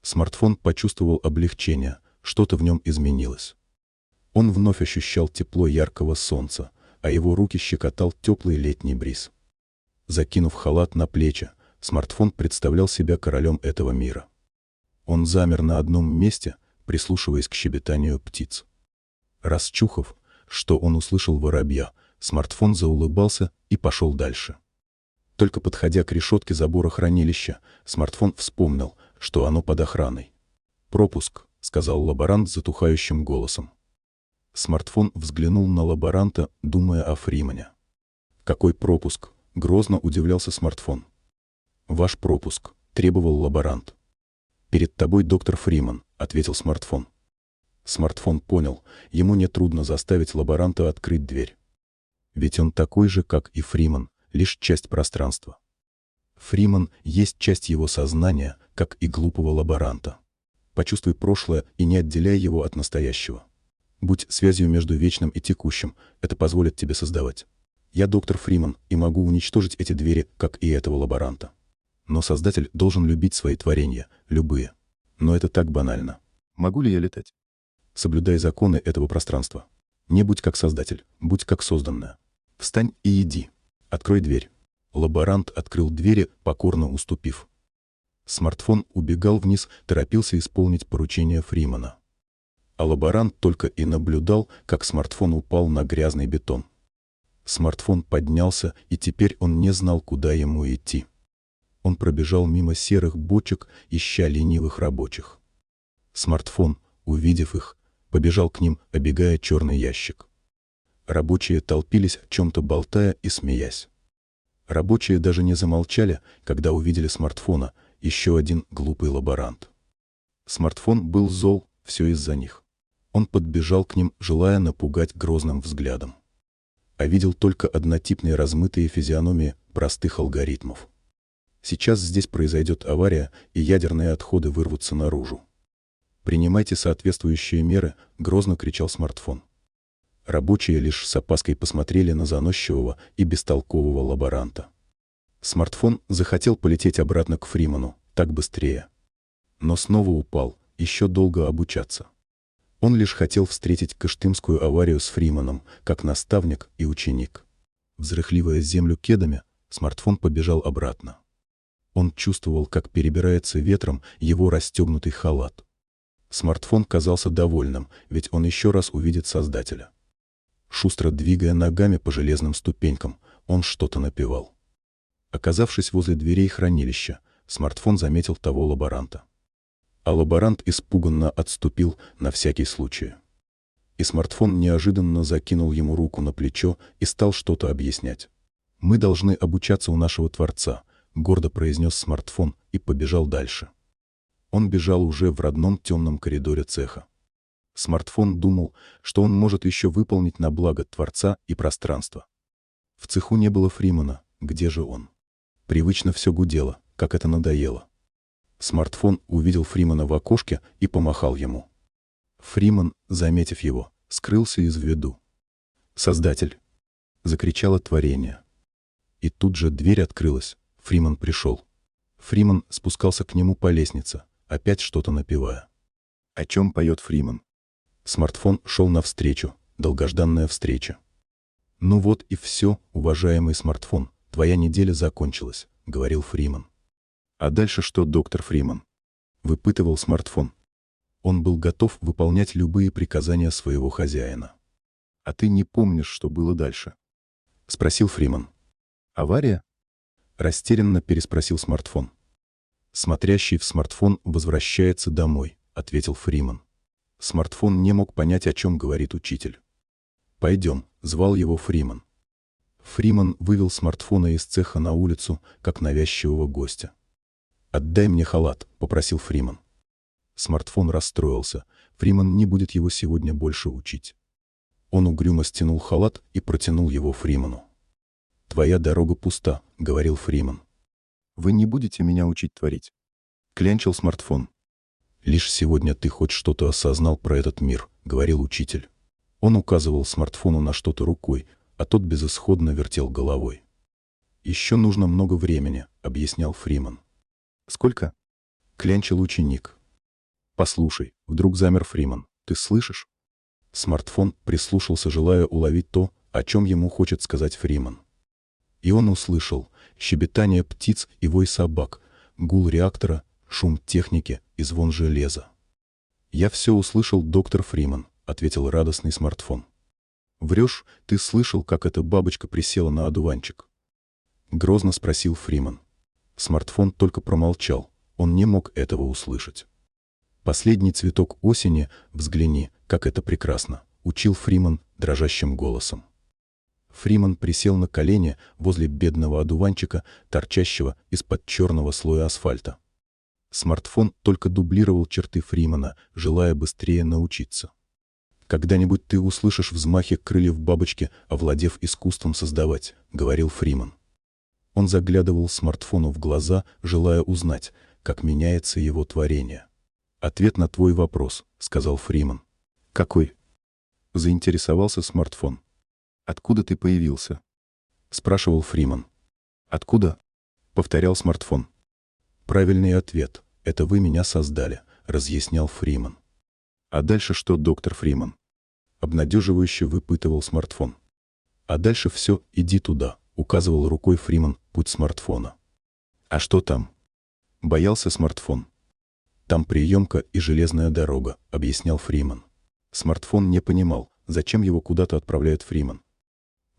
Смартфон почувствовал облегчение, что-то в нем изменилось. Он вновь ощущал тепло яркого солнца, а его руки щекотал теплый летний бриз. Закинув халат на плечи, смартфон представлял себя королем этого мира. Он замер на одном месте, прислушиваясь к щебетанию птиц. Расчухав, что он услышал воробья, смартфон заулыбался и пошел дальше. Только подходя к решетке забора хранилища, смартфон вспомнил, что оно под охраной. «Пропуск», — сказал лаборант затухающим голосом. Смартфон взглянул на лаборанта, думая о Фримане. «Какой пропуск?» — грозно удивлялся смартфон. «Ваш пропуск», — требовал лаборант. «Перед тобой доктор Фриман», — ответил смартфон. Смартфон понял, ему нетрудно заставить лаборанта открыть дверь. Ведь он такой же, как и Фриман, лишь часть пространства. Фриман есть часть его сознания, как и глупого лаборанта. Почувствуй прошлое и не отделяй его от настоящего. Будь связью между вечным и текущим, это позволит тебе создавать. Я доктор Фриман и могу уничтожить эти двери, как и этого лаборанта. Но создатель должен любить свои творения, любые. Но это так банально.
Могу ли я летать?
Соблюдай законы этого пространства. Не будь как создатель, будь как созданное. Встань и иди. «Открой дверь». Лаборант открыл двери, покорно уступив. Смартфон убегал вниз, торопился исполнить поручение Фримана. А лаборант только и наблюдал, как смартфон упал на грязный бетон. Смартфон поднялся, и теперь он не знал, куда ему идти. Он пробежал мимо серых бочек, ища ленивых рабочих. Смартфон, увидев их, побежал к ним, обегая черный ящик. Рабочие толпились, о чем-то болтая и смеясь. Рабочие даже не замолчали, когда увидели смартфона, еще один глупый лаборант. Смартфон был зол, все из-за них. Он подбежал к ним, желая напугать грозным взглядом. А видел только однотипные размытые физиономии простых алгоритмов. Сейчас здесь произойдет авария, и ядерные отходы вырвутся наружу. «Принимайте соответствующие меры», — грозно кричал смартфон. Рабочие лишь с опаской посмотрели на заносчивого и бестолкового лаборанта. Смартфон захотел полететь обратно к Фриману, так быстрее. Но снова упал, еще долго обучаться. Он лишь хотел встретить Кыштымскую аварию с Фриманом, как наставник и ученик. Взрыхливая землю кедами, смартфон побежал обратно. Он чувствовал, как перебирается ветром его расстегнутый халат. Смартфон казался довольным, ведь он еще раз увидит Создателя. Шустро двигая ногами по железным ступенькам, он что-то напевал. Оказавшись возле дверей хранилища, смартфон заметил того лаборанта. А лаборант испуганно отступил на всякий случай. И смартфон неожиданно закинул ему руку на плечо и стал что-то объяснять. «Мы должны обучаться у нашего Творца», — гордо произнес смартфон и побежал дальше. Он бежал уже в родном темном коридоре цеха. Смартфон думал, что он может еще выполнить на благо Творца и пространства. В цеху не было Фримана, где же он? Привычно все гудело, как это надоело. Смартфон увидел Фримана в окошке и помахал ему. Фриман, заметив его, скрылся из виду. «Создатель!» — закричало творение. И тут же дверь открылась. Фриман пришел. Фриман спускался к нему по лестнице, опять что-то напевая.
О чем поет Фриман?
Смартфон шел навстречу, долгожданная встреча. «Ну вот и все, уважаемый смартфон, твоя неделя закончилась», — говорил Фриман.
«А дальше что, доктор Фриман?»
— выпытывал смартфон. Он был готов выполнять любые приказания своего хозяина.
«А ты не помнишь, что было дальше?»
— спросил Фриман.
«Авария?»
— растерянно переспросил смартфон. «Смотрящий в смартфон возвращается домой», — ответил Фриман. Смартфон не мог понять, о чем говорит учитель. «Пойдем», — звал его Фриман. Фриман вывел смартфона из цеха на улицу, как навязчивого гостя. «Отдай мне халат», — попросил Фриман. Смартфон расстроился. Фриман не будет его сегодня больше учить. Он угрюмо стянул халат и протянул его Фриману. «Твоя дорога пуста», — говорил Фриман.
«Вы не будете меня учить творить?» — клянчил смартфон.
«Лишь сегодня ты хоть что-то осознал про этот мир», — говорил учитель. Он указывал смартфону на что-то рукой, а тот безысходно вертел головой. «Еще нужно много времени», — объяснял Фриман.
«Сколько?»
— клянчил ученик. «Послушай», — вдруг замер Фриман, — «ты слышишь?» Смартфон прислушался, желая уловить то, о чем ему хочет сказать Фриман. И он услышал щебетание птиц и вой собак, гул реактора, шум техники и звон железа. «Я все услышал, доктор Фриман», — ответил радостный смартфон. «Врешь, ты слышал, как эта бабочка присела на одуванчик?» Грозно спросил Фриман. Смартфон только промолчал, он не мог этого услышать. «Последний цветок осени, взгляни, как это прекрасно», — учил Фриман дрожащим голосом. Фриман присел на колени возле бедного одуванчика, торчащего из-под черного слоя асфальта. Смартфон только дублировал черты Фримана, желая быстрее научиться. «Когда-нибудь ты услышишь взмахи крыльев бабочки, овладев искусством создавать», — говорил Фриман. Он заглядывал смартфону в глаза, желая узнать, как меняется его творение. «Ответ на твой вопрос», — сказал Фриман.
«Какой?»
— заинтересовался смартфон.
«Откуда ты появился?»
— спрашивал Фриман.
«Откуда?»
— повторял смартфон. «Правильный ответ. Это вы меня создали», — разъяснял Фриман.
«А дальше что, доктор Фриман?»
Обнадеживающе выпытывал смартфон. «А дальше все, иди туда», — указывал рукой Фриман путь смартфона.
«А что там?»
Боялся смартфон. «Там приемка и железная дорога», — объяснял Фриман. Смартфон не понимал, зачем его куда-то отправляет Фриман.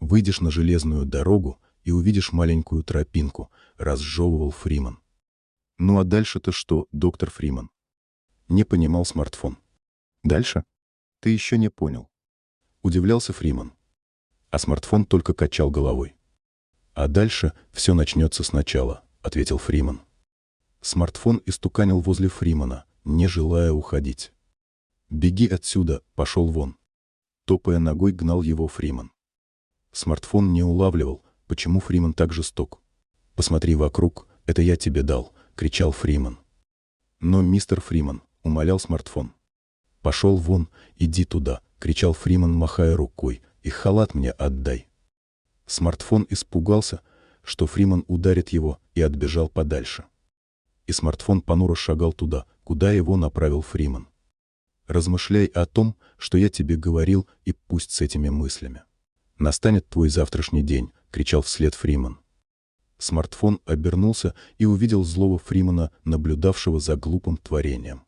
«Выйдешь на железную дорогу и увидишь маленькую тропинку», — разжевывал Фриман.
Ну а дальше-то что, доктор Фриман?
Не понимал смартфон.
Дальше? Ты еще не понял.
Удивлялся Фриман. А смартфон только качал головой. А дальше все начнется сначала, ответил Фриман. Смартфон истуканил возле Фримана, не желая уходить. «Беги отсюда, пошел вон!» Топая ногой гнал его Фриман. Смартфон не улавливал, почему Фриман так жесток. «Посмотри вокруг, это я тебе дал, — кричал Фриман. Но мистер Фриман умолял смартфон. «Пошел вон, иди туда!» — кричал Фриман, махая рукой. «И халат мне отдай!» Смартфон испугался, что Фриман ударит его, и отбежал подальше. и смартфон понуро шагал туда, куда его направил Фриман. Размышляй о том, что я тебе говорил, и пусть с этими мыслями. Настанет твой завтрашний день, кричал вслед Фриман. Смартфон обернулся и увидел злого Фримана, наблюдавшего за глупым творением.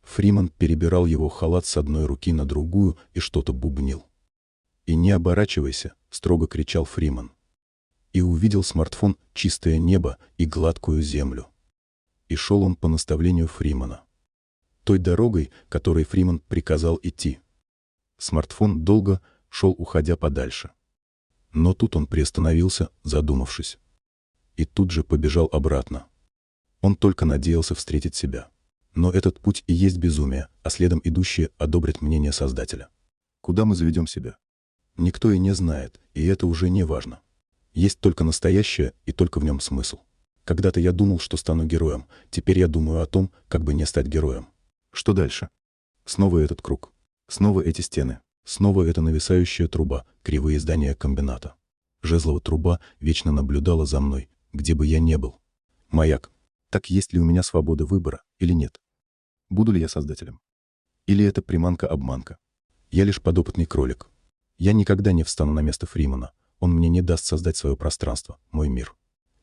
Фриман перебирал его халат с одной руки на другую и что-то бубнил. «И не оборачивайся», — строго кричал Фриман. И увидел смартфон чистое небо и гладкую землю. И шел он по наставлению Фримана. Той дорогой, которой Фриман приказал идти. Смартфон долго шел, уходя подальше. Но тут он приостановился, задумавшись. И тут же побежал обратно. Он только надеялся встретить себя. Но этот путь и есть безумие, а следом идущие одобрят мнение Создателя. Куда мы заведем себя? Никто и не знает, и это уже не важно. Есть только настоящее и только в нем смысл. Когда-то я думал, что стану героем, теперь я думаю о том, как бы не стать героем. Что дальше? Снова этот круг. Снова эти стены. Снова эта нависающая труба, кривые здания комбината. Жезлова труба вечно наблюдала за мной, где бы я не был. Маяк. Так есть ли у меня свобода выбора или нет? Буду ли я создателем? Или это приманка-обманка? Я лишь подопытный кролик. Я никогда не встану на место Фримана. Он мне не даст создать свое пространство, мой мир.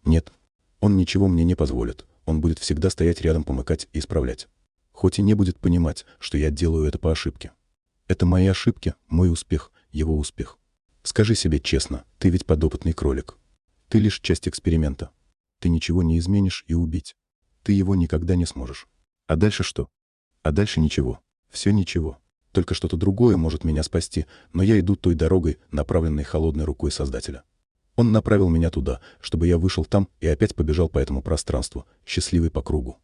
Нет, он ничего мне не позволит. Он будет всегда стоять рядом, помыкать и исправлять. Хоть и не будет понимать, что я делаю это по ошибке. Это мои ошибки, мой успех, его успех. Скажи себе честно, ты ведь подопытный кролик. Ты лишь часть эксперимента. Ты ничего не изменишь и убить. Ты его никогда не сможешь. А дальше что? А дальше ничего. Все ничего. Только что-то другое может меня спасти, но я иду той дорогой, направленной холодной рукой Создателя. Он направил меня туда, чтобы я вышел там и опять побежал по этому пространству, счастливый по кругу.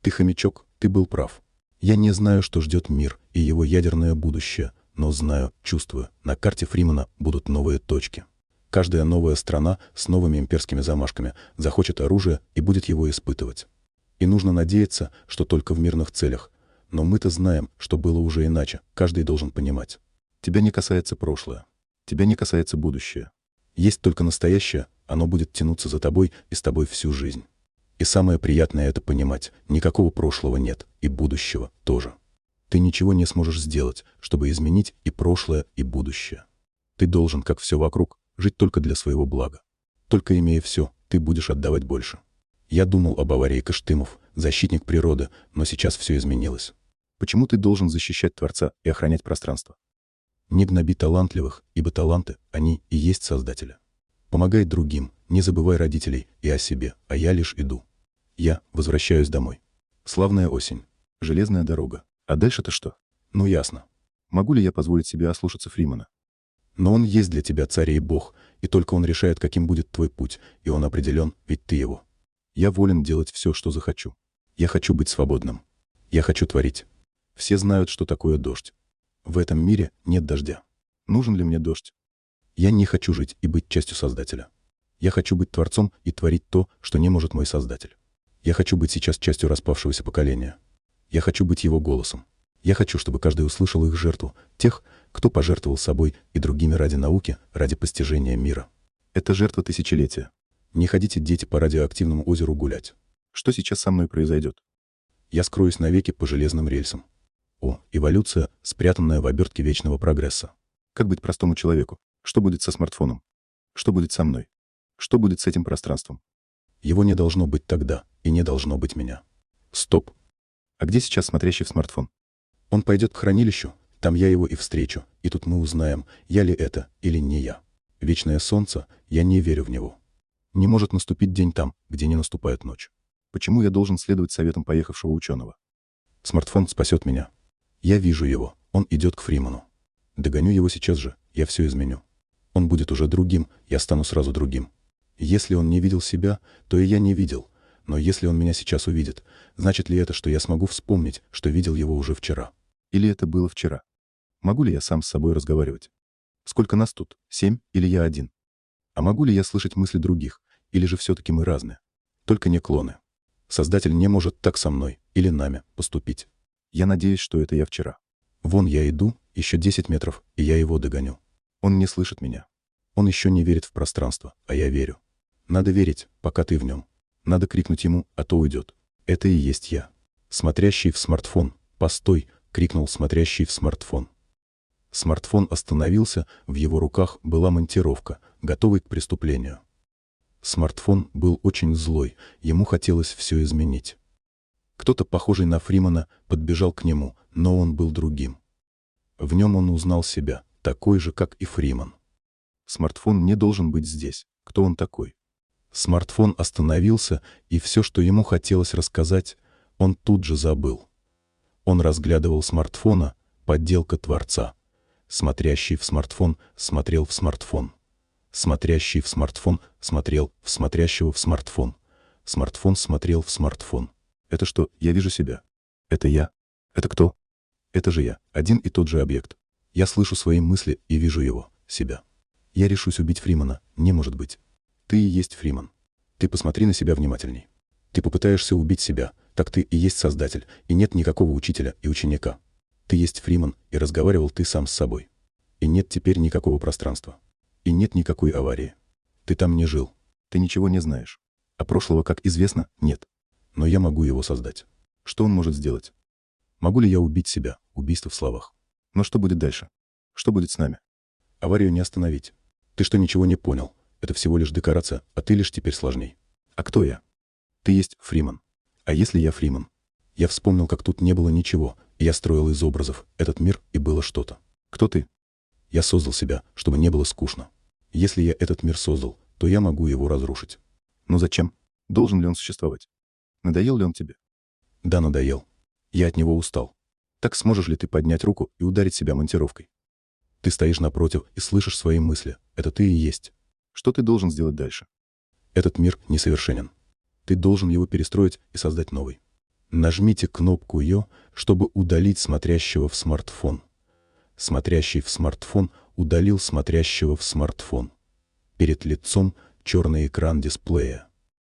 Ты хомячок, ты был прав. Я не знаю, что ждет мир и его ядерное будущее, но знаю, чувствую, на карте Фримана будут новые точки. Каждая новая страна с новыми имперскими замашками захочет оружие и будет его испытывать. И нужно надеяться, что только в мирных целях. Но мы-то знаем, что было уже иначе, каждый должен понимать. Тебя не касается прошлое. Тебя не касается будущее. Есть только настоящее, оно будет тянуться за тобой и с тобой всю жизнь. И самое приятное это понимать, никакого прошлого нет, и будущего тоже. Ты ничего не сможешь сделать, чтобы изменить и прошлое, и будущее. Ты должен, как все вокруг, жить только для своего блага. Только имея все, ты будешь отдавать больше. Я думал об аварии Каштымов, защитник природы, но сейчас все изменилось. Почему ты должен защищать Творца и охранять пространство? Не гноби талантливых, ибо таланты, они и есть Создателя. Помогай другим, не забывай родителей и о себе, а я лишь иду. Я возвращаюсь домой. Славная осень. Железная дорога. А дальше-то что? Ну, ясно. Могу ли я позволить себе ослушаться Фримана? Но он есть для тебя царь и бог, и только он решает, каким будет твой путь, и он определен, ведь ты его. Я волен делать все, что захочу. Я хочу быть свободным. Я хочу творить. Все знают, что такое дождь. В этом мире нет дождя. Нужен ли мне дождь? Я не хочу жить и быть частью Создателя. Я хочу быть Творцом и творить то, что не может мой Создатель. Я хочу быть сейчас частью распавшегося поколения. Я хочу быть его голосом. Я хочу, чтобы каждый услышал их жертву, тех, кто пожертвовал собой и другими ради науки, ради постижения мира. Это жертва тысячелетия. Не ходите, дети, по радиоактивному озеру гулять. Что сейчас со мной произойдет? Я скроюсь навеки по железным рельсам. О, эволюция, спрятанная в обертке вечного прогресса. Как быть простому человеку? Что будет со смартфоном? Что будет со мной? Что будет с этим пространством? Его не должно быть тогда, и не должно быть меня. Стоп. А где сейчас смотрящий в смартфон? Он пойдет к хранилищу, там я его и встречу, и тут мы узнаем, я ли это или не я. Вечное солнце, я не верю в него. Не может наступить день там, где не наступает ночь. Почему я должен следовать советам поехавшего ученого? Смартфон спасет меня. Я вижу его, он идет к Фриману. Догоню его сейчас же, я все изменю. Он будет уже другим, я стану сразу другим. Если он не видел себя, то и я не видел. Но если он меня сейчас увидит, значит ли это, что я смогу вспомнить, что видел его уже вчера? Или это было вчера? Могу ли я сам с собой разговаривать? Сколько нас тут? Семь или я один? А могу ли я слышать мысли других? Или же все-таки мы разные? Только не клоны. Создатель не может так со мной или нами поступить. Я надеюсь, что это я вчера. Вон я иду, еще 10 метров, и я его догоню. Он не слышит меня. Он еще не верит в пространство, а я верю. Надо верить, пока ты в нем. Надо крикнуть ему, а то уйдет. Это и есть я. Смотрящий в смартфон. Постой, крикнул смотрящий в смартфон. Смартфон остановился, в его руках была монтировка, готовый к преступлению. Смартфон был очень злой, ему хотелось все изменить. Кто-то, похожий на Фримана, подбежал к нему, но он был другим. В нем он узнал себя, такой же, как и Фриман.
Смартфон не должен быть здесь. Кто он такой?
Смартфон остановился, и все, что ему хотелось рассказать, он тут же забыл. Он разглядывал смартфона, подделка Творца. Смотрящий в смартфон смотрел в смартфон. Смотрящий в смартфон смотрел в смотрящего в смартфон. Смартфон смотрел в смартфон.
Это что, я вижу себя? Это я? Это кто?
Это же я, один и тот же объект. Я слышу свои мысли и вижу его, себя. Я решусь убить Фримана, не может быть. Ты и есть Фриман. Ты посмотри на себя внимательней. Ты попытаешься убить себя, так ты и есть Создатель, и нет никакого учителя и ученика. Ты есть Фриман, и разговаривал ты сам с собой. И нет теперь никакого пространства. И нет никакой аварии. Ты там не жил.
Ты ничего не знаешь. А прошлого, как известно, нет.
Но я могу его создать.
Что он может сделать?
Могу ли я убить себя? Убийство в словах.
Но что будет дальше? Что будет с нами?
Аварию не остановить. Ты что, ничего не понял? Это всего лишь декорация, а ты лишь теперь сложней.
А кто я?
Ты есть Фриман. А если я Фриман? Я вспомнил, как тут не было ничего, я строил из образов этот мир, и было что-то.
Кто ты?
Я создал себя, чтобы не было скучно. Если я этот мир создал, то я могу его разрушить.
Но зачем? Должен ли он существовать? Надоел ли он тебе?
Да, надоел. Я от него устал. Так сможешь ли ты поднять руку и ударить себя монтировкой? Ты стоишь напротив и слышишь свои мысли. Это ты и есть.
Что ты должен сделать дальше?
Этот мир несовершенен. Ты должен его перестроить и создать новый. Нажмите кнопку «Ё», чтобы удалить смотрящего в смартфон. Смотрящий в смартфон удалил смотрящего в смартфон. Перед лицом черный экран дисплея.